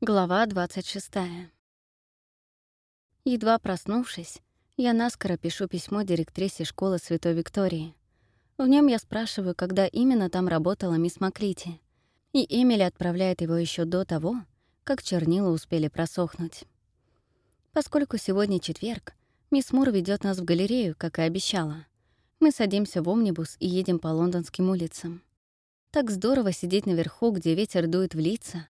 Глава 26. Едва проснувшись, я наскоро пишу письмо директрисе школы Святой Виктории. В нем я спрашиваю, когда именно там работала мисс Маклити, и Эмили отправляет его еще до того, как чернила успели просохнуть. Поскольку сегодня четверг, мисс Мур ведет нас в галерею, как и обещала. Мы садимся в омнибус и едем по лондонским улицам. Так здорово сидеть наверху, где ветер дует в лица,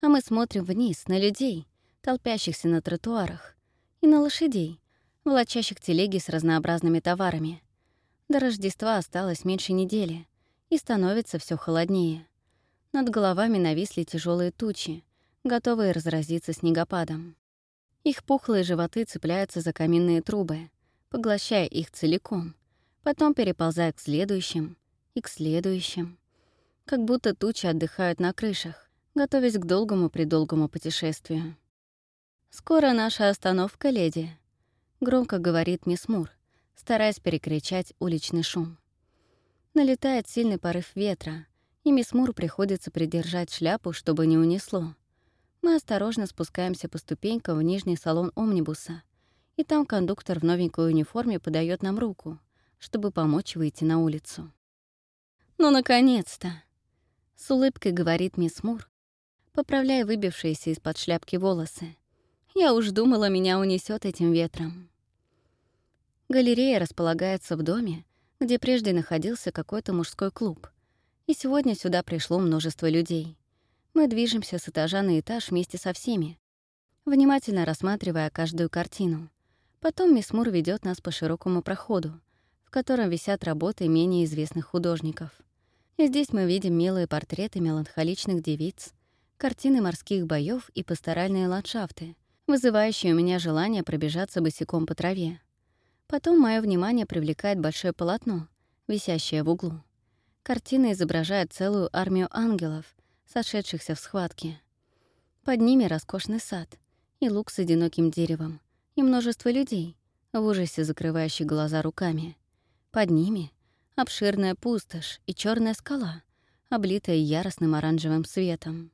а мы смотрим вниз на людей, толпящихся на тротуарах, и на лошадей, волочащих телеги с разнообразными товарами. До Рождества осталось меньше недели, и становится все холоднее. Над головами нависли тяжелые тучи, готовые разразиться снегопадом. Их пухлые животы цепляются за каминные трубы, поглощая их целиком, потом переползая к следующим и к следующим. Как будто тучи отдыхают на крышах, готовясь к долгому-предолгому путешествию. «Скоро наша остановка, леди», — громко говорит мисс Мур, стараясь перекричать уличный шум. Налетает сильный порыв ветра, и мисс Мур приходится придержать шляпу, чтобы не унесло. Мы осторожно спускаемся по ступенькам в нижний салон омнибуса, и там кондуктор в новенькой униформе подает нам руку, чтобы помочь выйти на улицу. «Ну, наконец-то!» — с улыбкой говорит мисс Мур, поправляя выбившиеся из-под шляпки волосы. Я уж думала, меня унесет этим ветром. Галерея располагается в доме, где прежде находился какой-то мужской клуб. И сегодня сюда пришло множество людей. Мы движемся с этажа на этаж вместе со всеми, внимательно рассматривая каждую картину. Потом мисс Мур ведет нас по широкому проходу, в котором висят работы менее известных художников. И здесь мы видим милые портреты меланхоличных девиц, картины морских боев и пасторальные ландшафты, вызывающие у меня желание пробежаться босиком по траве. Потом мое внимание привлекает большое полотно, висящее в углу. Картина изображает целую армию ангелов, сошедшихся в схватке. Под ними роскошный сад и луг с одиноким деревом, и множество людей, в ужасе закрывающих глаза руками. Под ними — обширная пустошь и черная скала, облитая яростным оранжевым светом.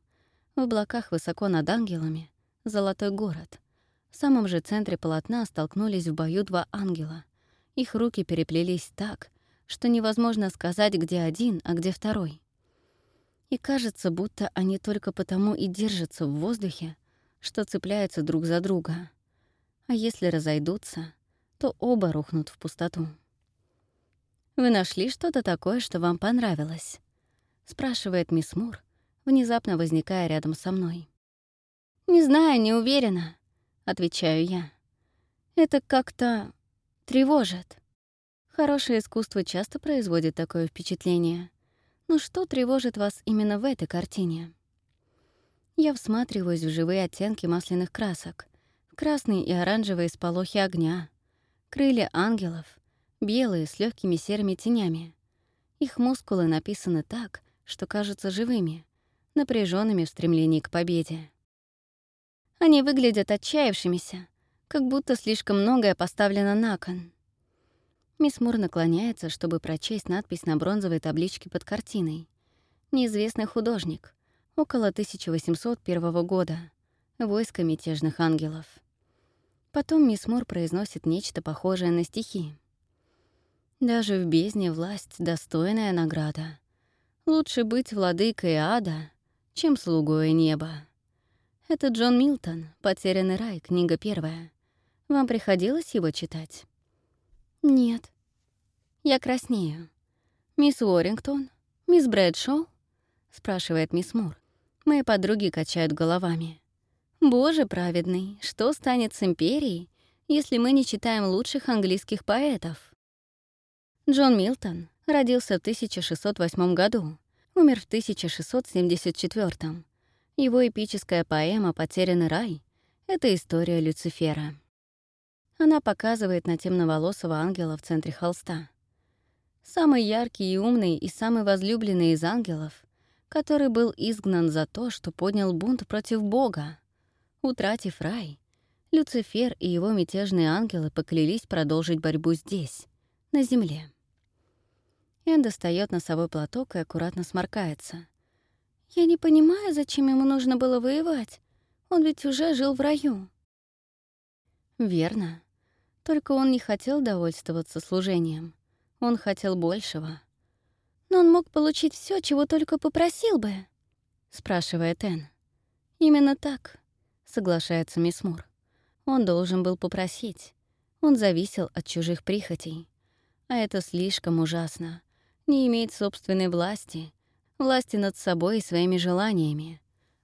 В облаках высоко над ангелами — золотой город. В самом же центре полотна столкнулись в бою два ангела. Их руки переплелись так, что невозможно сказать, где один, а где второй. И кажется, будто они только потому и держатся в воздухе, что цепляются друг за друга. А если разойдутся, то оба рухнут в пустоту. «Вы нашли что-то такое, что вам понравилось?» — спрашивает мисс Мур, внезапно возникая рядом со мной. «Не знаю, не уверена», — отвечаю я. «Это как-то тревожит. Хорошее искусство часто производит такое впечатление. Но что тревожит вас именно в этой картине?» Я всматриваюсь в живые оттенки масляных красок, в красные и оранжевые сполохи огня, крылья ангелов, белые с легкими серыми тенями. Их мускулы написаны так, что кажутся живыми, напряженными в стремлении к победе. Они выглядят отчаявшимися, как будто слишком многое поставлено на кон. Мисс Мур наклоняется, чтобы прочесть надпись на бронзовой табличке под картиной. «Неизвестный художник. Около 1801 года. Войско мятежных ангелов». Потом мисс Мур произносит нечто похожее на стихи. «Даже в бездне власть — достойная награда. Лучше быть владыкой ада, чем слугой неба. Это Джон Милтон, «Потерянный рай», книга первая. Вам приходилось его читать? Нет. Я краснею. Мисс Уоррингтон? Мисс Брэдшоу? Спрашивает мисс Мур. Мои подруги качают головами. Боже праведный, что станет с империей, если мы не читаем лучших английских поэтов? Джон Милтон родился в 1608 году умер в 1674 Его эпическая поэма «Потерянный рай» — это история Люцифера. Она показывает на темноволосого ангела в центре холста. Самый яркий и умный и самый возлюбленный из ангелов, который был изгнан за то, что поднял бунт против Бога. Утратив рай, Люцифер и его мятежные ангелы поклялись продолжить борьбу здесь, на земле. Эн достает носовой платок и аккуратно сморкается. «Я не понимаю, зачем ему нужно было воевать. Он ведь уже жил в раю. Верно. Только он не хотел довольствоваться служением. Он хотел большего. «Но он мог получить все, чего только попросил бы», — спрашивает Энн. «Именно так», — соглашается мисс Мур. «Он должен был попросить. Он зависел от чужих прихотей. А это слишком ужасно. Не иметь собственной власти, власти над собой и своими желаниями,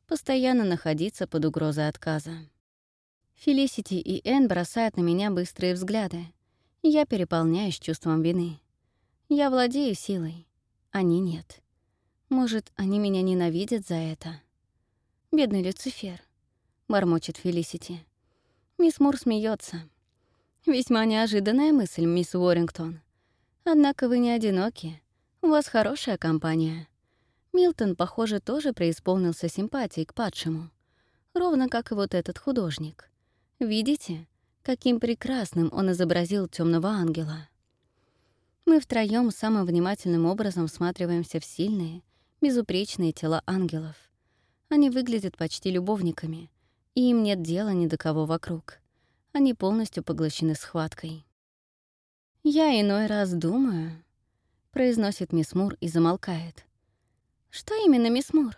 постоянно находиться под угрозой отказа. Фелисити и Энн бросают на меня быстрые взгляды, я переполняюсь чувством вины. Я владею силой, они нет. Может, они меня ненавидят за это? Бедный Люцифер, бормочет Фелисити. Мисс Мур смеется. Весьма неожиданная мысль, мисс Уоррингтон. Однако вы не одиноки. У вас хорошая компания. Милтон, похоже, тоже преисполнился симпатией к падшему. Ровно как и вот этот художник. Видите, каким прекрасным он изобразил темного ангела? Мы втроем самым внимательным образом всматриваемся в сильные, безупречные тела ангелов. Они выглядят почти любовниками, и им нет дела ни до кого вокруг. Они полностью поглощены схваткой. «Я иной раз думаю», — произносит мисс Мур и замолкает. «Что именно, мисс Мур?»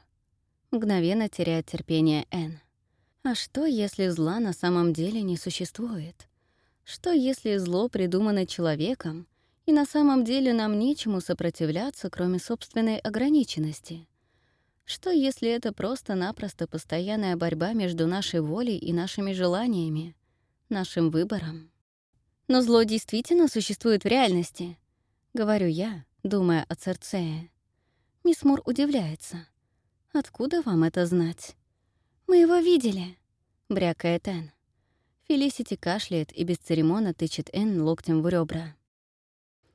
Мгновенно теряет терпение Энн. «А что, если зла на самом деле не существует? Что, если зло придумано человеком, и на самом деле нам нечему сопротивляться, кроме собственной ограниченности?» Что, если это просто-напросто постоянная борьба между нашей волей и нашими желаниями, нашим выбором? Но зло действительно существует в реальности, говорю я, думая о Церцее. Мисс Мур удивляется. Откуда вам это знать? Мы его видели, брякает Энн. Фелисити кашляет и без церемона тычет Энн локтем в ребра.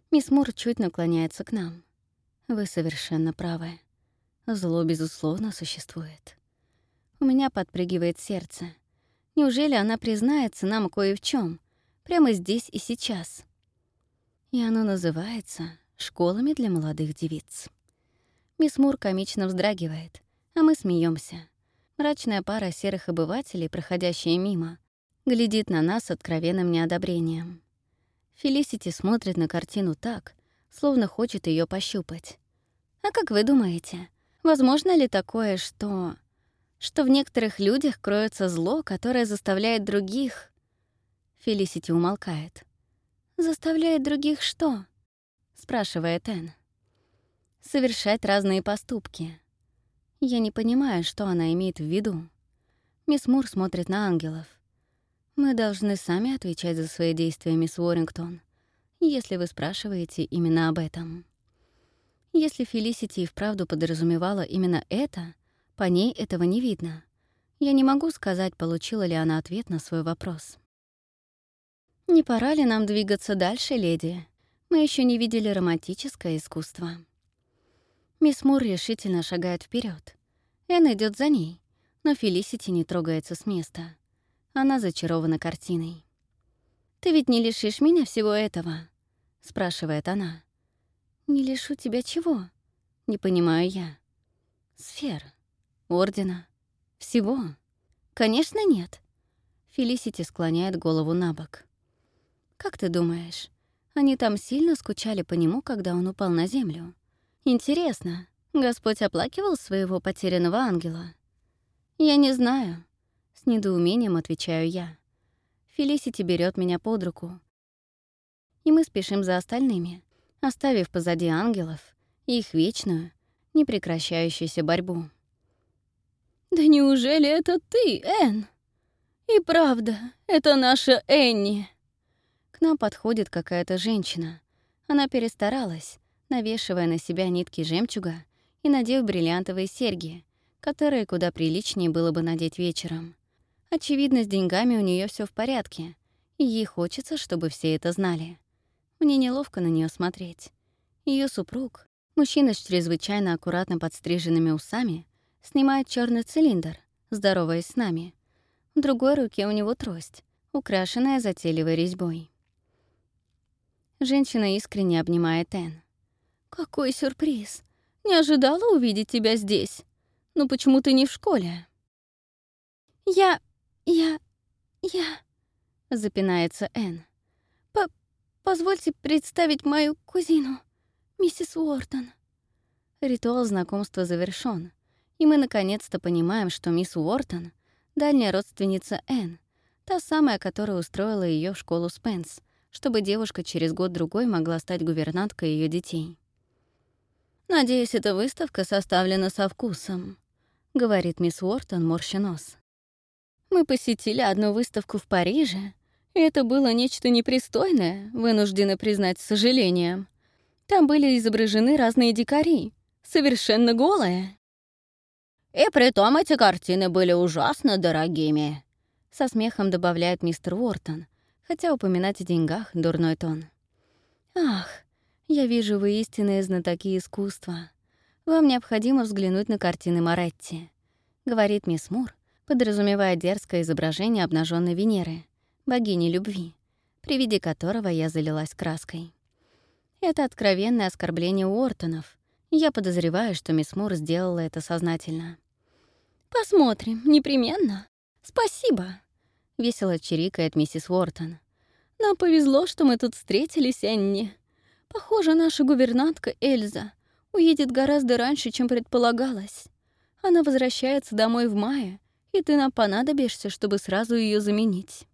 Мисс Мур чуть наклоняется к нам. Вы совершенно правы. Зло, безусловно, существует. У меня подпрыгивает сердце. Неужели она признается нам кое в чем, Прямо здесь и сейчас. И оно называется «Школами для молодых девиц». Мисс Мур комично вздрагивает, а мы смеемся. Мрачная пара серых обывателей, проходящая мимо, глядит на нас откровенным неодобрением. Фелисити смотрит на картину так, словно хочет ее пощупать. А как вы думаете, возможно ли такое, что... что в некоторых людях кроется зло, которое заставляет других Фелисити умолкает. «Заставляет других что?» — спрашивает Энн. «Совершать разные поступки. Я не понимаю, что она имеет в виду. Мисс Мур смотрит на ангелов. Мы должны сами отвечать за свои действия, мисс Уоррингтон, если вы спрашиваете именно об этом. Если Фелисити и вправду подразумевала именно это, по ней этого не видно. Я не могу сказать, получила ли она ответ на свой вопрос. «Не пора ли нам двигаться дальше, леди? Мы еще не видели романтическое искусство». Мисс Мур решительно шагает вперед. Энн идет за ней, но Фелисити не трогается с места. Она зачарована картиной. «Ты ведь не лишишь меня всего этого?» — спрашивает она. «Не лишу тебя чего?» — не понимаю я. «Сфер. Ордена. Всего?» «Конечно, нет». Фелисити склоняет голову на бок. Как ты думаешь, они там сильно скучали по нему, когда он упал на землю? Интересно, Господь оплакивал своего потерянного ангела? Я не знаю. С недоумением отвечаю я. Фелисити берет меня под руку. И мы спешим за остальными, оставив позади ангелов и их вечную, непрекращающуюся борьбу. «Да неужели это ты, Энн? И правда, это наша Энни!» Нам подходит какая-то женщина. Она перестаралась, навешивая на себя нитки жемчуга и надев бриллиантовые серьги, которые куда приличнее было бы надеть вечером. Очевидно, с деньгами у нее все в порядке, и ей хочется, чтобы все это знали. Мне неловко на нее смотреть. Ее супруг, мужчина с чрезвычайно аккуратно подстриженными усами, снимает черный цилиндр, здороваясь с нами. В другой руке у него трость, украшенная затейливой резьбой. Женщина искренне обнимает Энн. «Какой сюрприз! Не ожидала увидеть тебя здесь. Ну почему ты не в школе?» Я... я... я...» — запинается Энн. По «Позвольте представить мою кузину, миссис Уортон». Ритуал знакомства завершён, и мы наконец-то понимаем, что мисс Уортон — дальняя родственница Энн, та самая, которая устроила ее в школу Спенс, чтобы девушка через год-другой могла стать гувернанткой ее детей. «Надеюсь, эта выставка составлена со вкусом», — говорит мисс Уортон, морща нос. «Мы посетили одну выставку в Париже, и это было нечто непристойное, вынуждены признать с сожалением. Там были изображены разные дикари, совершенно голые». «И притом эти картины были ужасно дорогими», — со смехом добавляет мистер Уортон, хотя упоминать о деньгах — дурной тон. «Ах, я вижу, вы истинные знатоки искусства. Вам необходимо взглянуть на картины Моретти», — говорит мисс Мур, подразумевая дерзкое изображение обнаженной Венеры, богини любви, при виде которого я залилась краской. Это откровенное оскорбление Уортонов. Я подозреваю, что мисс Мур сделала это сознательно. «Посмотрим, непременно. Спасибо», — весело чирикает миссис Уортон. «Нам повезло, что мы тут встретились, Энни. Похоже, наша гувернантка Эльза уедет гораздо раньше, чем предполагалось. Она возвращается домой в мае, и ты нам понадобишься, чтобы сразу ее заменить.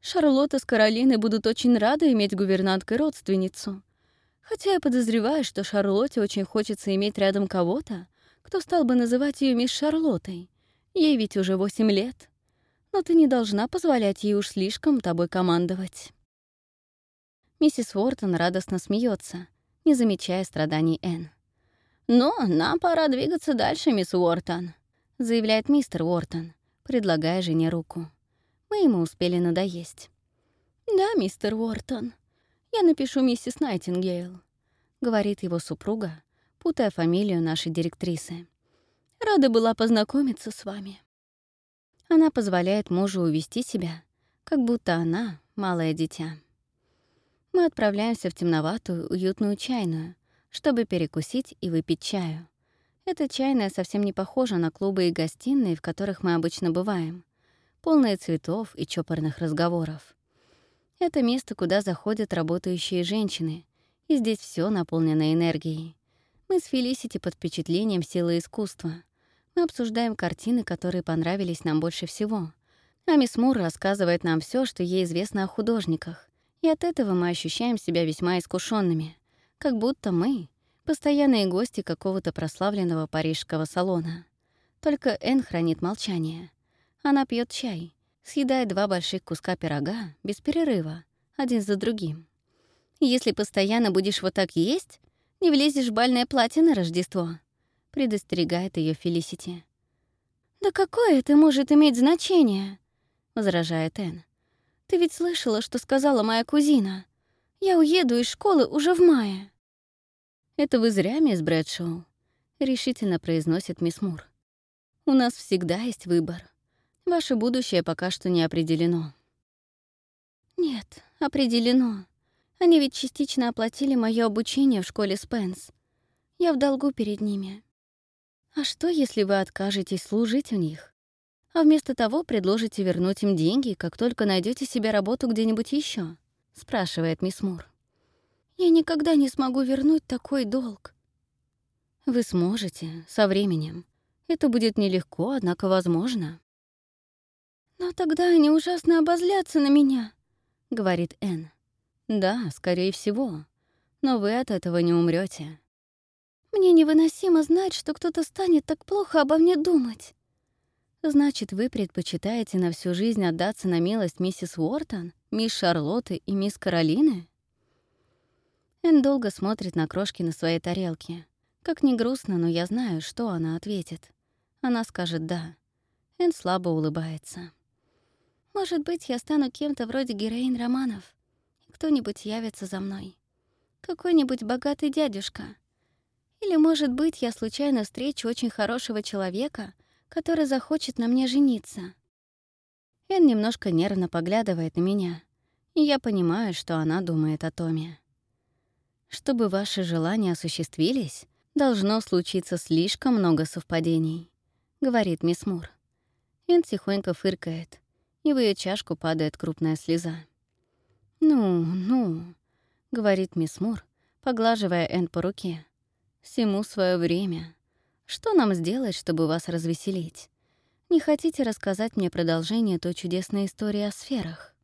Шарлотта с Каролиной будут очень рады иметь гувернанткой родственницу. Хотя я подозреваю, что Шарлотте очень хочется иметь рядом кого-то, кто стал бы называть ее мисс Шарлоттой. Ей ведь уже восемь лет. Но ты не должна позволять ей уж слишком тобой командовать. Миссис Уортон радостно смеется, не замечая страданий Энн. «Но нам пора двигаться дальше, мисс Уортон», — заявляет мистер Уортон, предлагая жене руку. Мы ему успели надоесть. «Да, мистер Уортон, я напишу миссис Найтингейл», — говорит его супруга, путая фамилию нашей директрисы. «Рада была познакомиться с вами». Она позволяет мужу увести себя, как будто она — малое дитя. Мы отправляемся в темноватую, уютную чайную, чтобы перекусить и выпить чаю. Эта чайная совсем не похожа на клубы и гостиные, в которых мы обычно бываем, полные цветов и чопорных разговоров. Это место, куда заходят работающие женщины, и здесь все наполнено энергией. Мы с Фелисити под впечатлением силы искусства. Мы обсуждаем картины, которые понравились нам больше всего. А мисс Мур рассказывает нам все, что ей известно о художниках, и от этого мы ощущаем себя весьма искушенными, как будто мы — постоянные гости какого-то прославленного парижского салона. Только Энн хранит молчание. Она пьет чай, съедает два больших куска пирога без перерыва, один за другим. «Если постоянно будешь вот так есть, не влезешь в бальное платье на Рождество», — предостерегает ее Фелисити. «Да какое это может иметь значение?» — возражает Энн. Ты ведь слышала, что сказала моя кузина. Я уеду из школы уже в мае». «Это вы зря, мисс Брэдшоу», — решительно произносит мисс Мур. «У нас всегда есть выбор. Ваше будущее пока что не определено». «Нет, определено. Они ведь частично оплатили мое обучение в школе Спенс. Я в долгу перед ними. А что, если вы откажетесь служить у них? а вместо того предложите вернуть им деньги, как только найдете себе работу где-нибудь еще? спрашивает мисс Мур. Я никогда не смогу вернуть такой долг. Вы сможете, со временем. Это будет нелегко, однако возможно. Но тогда они ужасно обозлятся на меня, говорит Энн. Да, скорее всего. Но вы от этого не умрете. Мне невыносимо знать, что кто-то станет так плохо обо мне думать. Значит, вы предпочитаете на всю жизнь отдаться на милость миссис Уортон, мисс Шарлотты и мисс Каролины? Эн долго смотрит на крошки на своей тарелке. Как ни грустно, но я знаю, что она ответит. Она скажет «да». Эн слабо улыбается. «Может быть, я стану кем-то вроде героинь романов, кто-нибудь явится за мной. Какой-нибудь богатый дядюшка. Или, может быть, я случайно встречу очень хорошего человека — который захочет на мне жениться. Эн немножко нервно поглядывает на меня, и я понимаю, что она думает о Томе. Чтобы ваши желания осуществились, должно случиться слишком много совпадений, говорит мисс Мур. Эн тихонько фыркает, и в ее чашку падает крупная слеза. «Ну, ну», — говорит мисс Мур, поглаживая Эн по руке. «Всему свое время. Что нам сделать, чтобы вас развеселить? Не хотите рассказать мне продолжение той чудесной истории о сферах?»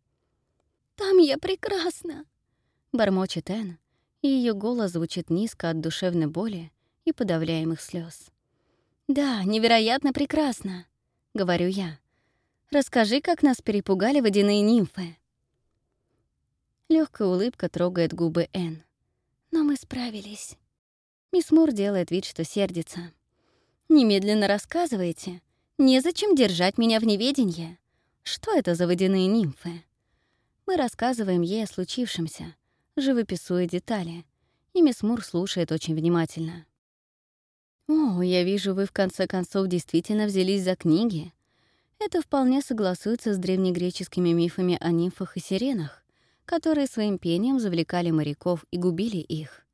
«Там я прекрасна!» — бормочет Эн, и ее голос звучит низко от душевной боли и подавляемых слез. «Да, невероятно прекрасно», — говорю я. «Расскажи, как нас перепугали водяные нимфы». Легкая улыбка трогает губы Эн. «Но мы справились». Мисс Мур делает вид, что сердится. «Немедленно рассказывайте. Незачем держать меня в неведении. Что это за водяные нимфы?» Мы рассказываем ей о случившемся, живописуя детали, и мисс Мур слушает очень внимательно. «О, я вижу, вы в конце концов действительно взялись за книги. Это вполне согласуется с древнегреческими мифами о нимфах и сиренах, которые своим пением завлекали моряков и губили их.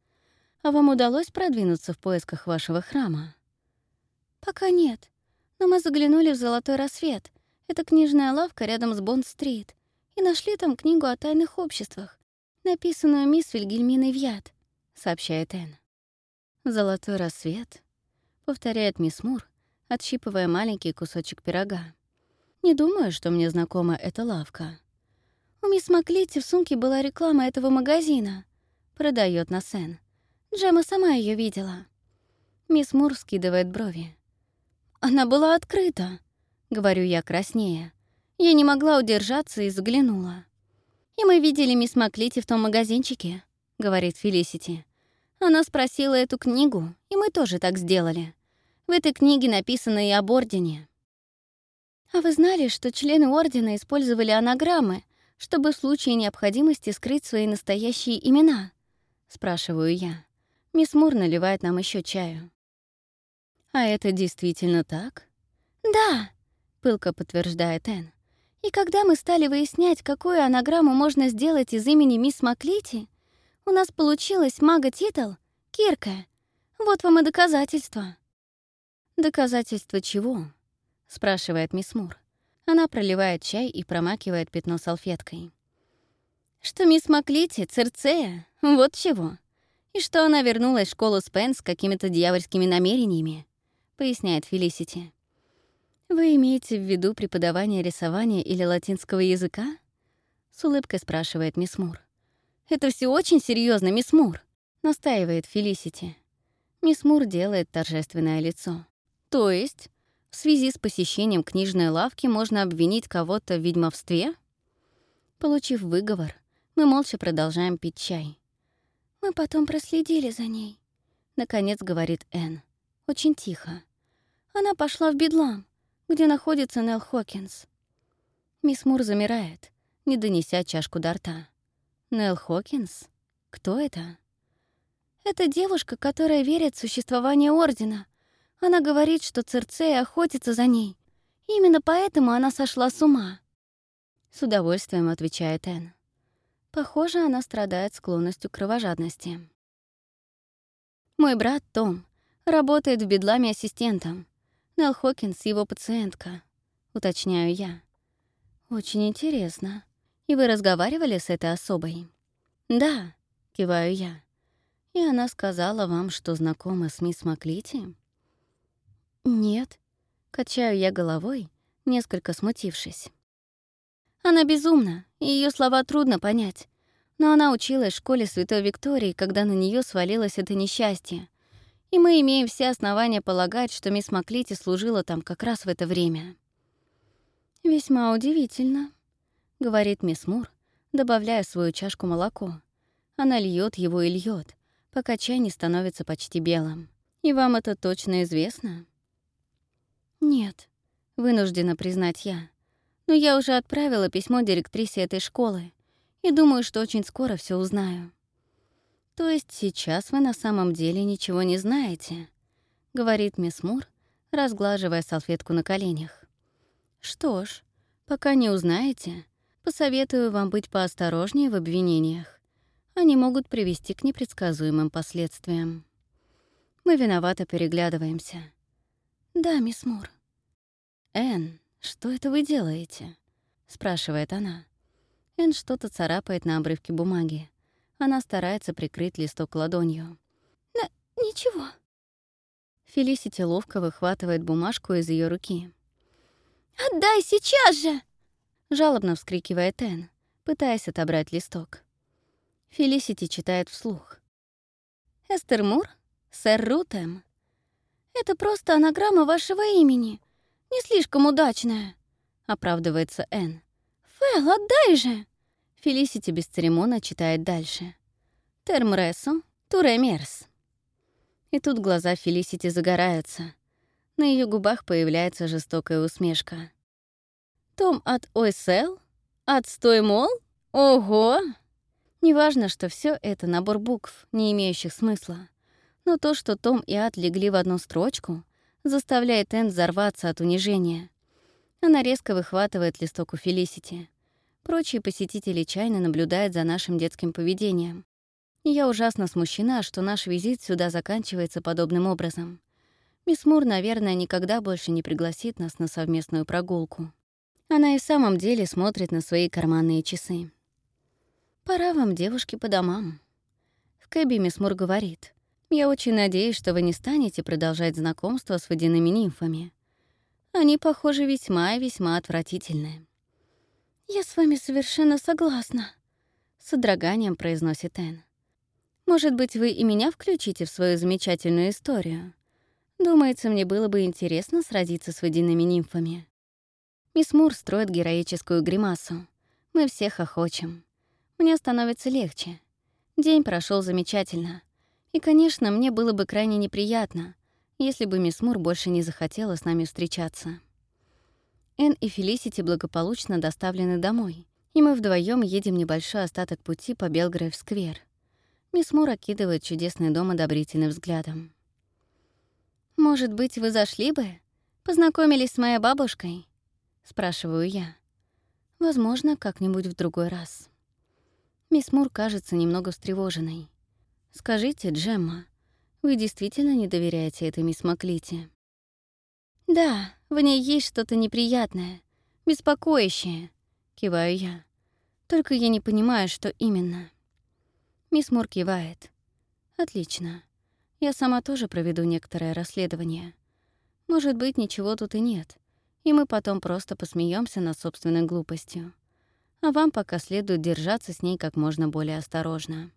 А вам удалось продвинуться в поисках вашего храма?» «Пока нет. Но мы заглянули в «Золотой рассвет». Это книжная лавка рядом с Бонд-стрит. И нашли там книгу о тайных обществах, написанную мисс Вильгельминой Вьят», — сообщает Энн. «Золотой рассвет», повторяет мисс Мур, отщипывая маленький кусочек пирога. «Не думаю, что мне знакома эта лавка». «У мисс Маклити в сумке была реклама этого магазина», — продает на Сен. Джема сама ее видела. Мисс Мур скидывает брови. «Она была открыта», — говорю я краснее. Я не могла удержаться и взглянула. «И мы видели мисс Маклити в том магазинчике», — говорит Фелисити. Она спросила эту книгу, и мы тоже так сделали. В этой книге написано и об Ордене. А вы знали, что члены Ордена использовали анаграммы, чтобы в случае необходимости скрыть свои настоящие имена? Спрашиваю я. Мисс Мур наливает нам еще чаю. А это действительно так? Да, пылко подтверждает Энн. И когда мы стали выяснять, какую анаграмму можно сделать из имени мисс Маклити, у нас получилось мага-титул Кирка. Вот вам и доказательства». «Доказательства чего?» — спрашивает мисс Мур. Она проливает чай и промакивает пятно салфеткой. «Что мисс Маклити — Церцея, вот чего. И что она вернулась в школу Спен с какими-то дьявольскими намерениями», — поясняет Фелисити. «Вы имеете в виду преподавание рисования или латинского языка?» — с улыбкой спрашивает мисс Мур. Это все очень серьезно, мисс Мур», — настаивает Фелисити. Мисс Мур делает торжественное лицо. «То есть, в связи с посещением книжной лавки можно обвинить кого-то в ведьмовстве?» Получив выговор, мы молча продолжаем пить чай. «Мы потом проследили за ней», — наконец говорит Энн. Очень тихо. Она пошла в Бедлам, где находится Нелл Хокинс. Мисс Мур замирает, не донеся чашку до рта. Нелл Хокинс? Кто это? Это девушка, которая верит в существование Ордена. Она говорит, что Церцея охотится за ней. Именно поэтому она сошла с ума. С удовольствием отвечает Энн. Похоже, она страдает склонностью к кровожадности. Мой брат Том работает в Бедламе ассистентом. Нелл Хокинс — его пациентка. Уточняю я. Очень интересно. И вы разговаривали с этой особой? Да, киваю я. И она сказала вам, что знакома с мисс Маклити? Нет, качаю я головой, несколько смутившись. Она безумна, и ее слова трудно понять. Но она училась в школе Святой Виктории, когда на нее свалилось это несчастье. И мы имеем все основания полагать, что мисс Маклити служила там как раз в это время. Весьма удивительно, — говорит мисс Мур, добавляя в свою чашку молоко. Она льет его и льет, пока чай не становится почти белым. И вам это точно известно? Нет, вынуждена признать я. Но я уже отправила письмо директрисе этой школы и думаю, что очень скоро все узнаю. То есть сейчас вы на самом деле ничего не знаете, говорит мисс Мур, разглаживая салфетку на коленях. Что ж, пока не узнаете, Посоветую вам быть поосторожнее в обвинениях. Они могут привести к непредсказуемым последствиям. Мы виновато переглядываемся. Да, мисс Мур. Энн, «Что это вы делаете?» — спрашивает она. Эн что-то царапает на обрывке бумаги. Она старается прикрыть листок ладонью. «Да ничего». Фелисити ловко выхватывает бумажку из ее руки. «Отдай сейчас же!» — жалобно вскрикивает Эн, пытаясь отобрать листок. Фелисити читает вслух. «Эстер Мур, сэр Рутем. Это просто анаграмма вашего имени. Не слишком удачная», — оправдывается Эн. «Фэл, отдай же!» Фелисити бесцеремонно читает дальше. «Термресо, туремерс». И тут глаза Фелисити загораются. На ее губах появляется жестокая усмешка. «Том от Ойсел? Отстой, мол? Ого!» Неважно, что все это набор букв, не имеющих смысла. Но то, что Том и Ад легли в одну строчку, заставляет Энн взорваться от унижения. Она резко выхватывает листок у Фелисити. Прочие посетители чайно наблюдают за нашим детским поведением. Я ужасно смущена, что наш визит сюда заканчивается подобным образом. Мисс Мур, наверное, никогда больше не пригласит нас на совместную прогулку. Она и в самом деле смотрит на свои карманные часы. «Пора вам, девушки, по домам». В Кэби мисс Мур говорит, «Я очень надеюсь, что вы не станете продолжать знакомство с водяными нимфами. Они, похоже, весьма и весьма отвратительные». «Я с вами совершенно согласна», — с содроганием произносит Энн. «Может быть, вы и меня включите в свою замечательную историю? Думается, мне было бы интересно сразиться с водяными нимфами». Мисс Мур строит героическую гримасу. Мы все хохочем. Мне становится легче. День прошел замечательно. И, конечно, мне было бы крайне неприятно, если бы мисс Мур больше не захотела с нами встречаться. Энн и Фелисити благополучно доставлены домой, и мы вдвоем едем небольшой остаток пути по Белгрейв-сквер. Мисс Мур окидывает чудесный дом одобрительным взглядом. «Может быть, вы зашли бы? Познакомились с моей бабушкой?» — спрашиваю я. «Возможно, как-нибудь в другой раз». Мисс Мур кажется немного встревоженной. «Скажите, Джемма, вы действительно не доверяете этой мисс Маклити?» «Да, в ней есть что-то неприятное, беспокоящее», — киваю я. «Только я не понимаю, что именно». Мисс Мур кивает. «Отлично. Я сама тоже проведу некоторое расследование. Может быть, ничего тут и нет, и мы потом просто посмеемся над собственной глупостью а вам пока следует держаться с ней как можно более осторожно.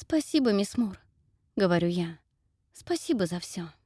«Спасибо, мисс Мур», — говорю я. «Спасибо за все.